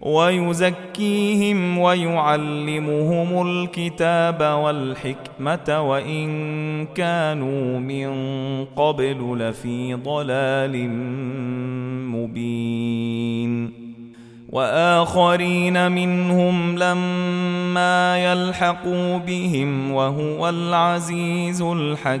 ويزكيهم ويعلمهم الكتاب والحكمة وإن كانوا من قبل لفي ضلال مبين. وآخرين منهم لما يلحقوا بهم وهو العزيز الحكيم.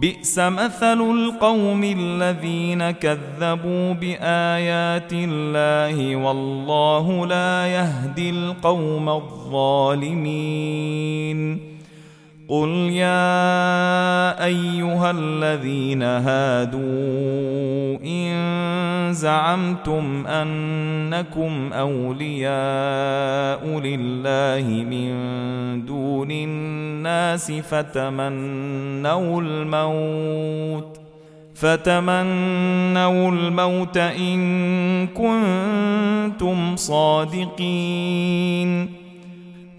بئس مثل القوم الذين كذبوا بآيات الله والله لا يهدي القوم الظالمين. قل يا ايها الذين هادوا ان زعمتم انكم اولياء لله من دون الناس فتمنوا الموت فتمنوا الموت ان كنتم صادقين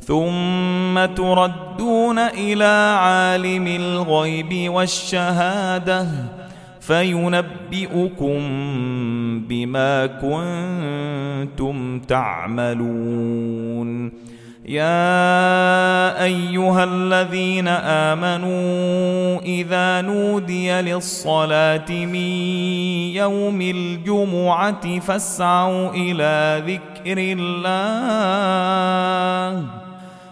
ثم تردون إلى عالم الغيب والشهادة فينبئكم بما كنتم تعملون. يا أيها الذين آمنوا إذا نودي للصلاة من يوم الجمعة فاسعوا إلى ذكر الله.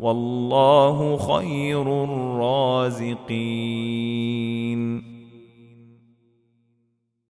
والله خير الرازقين.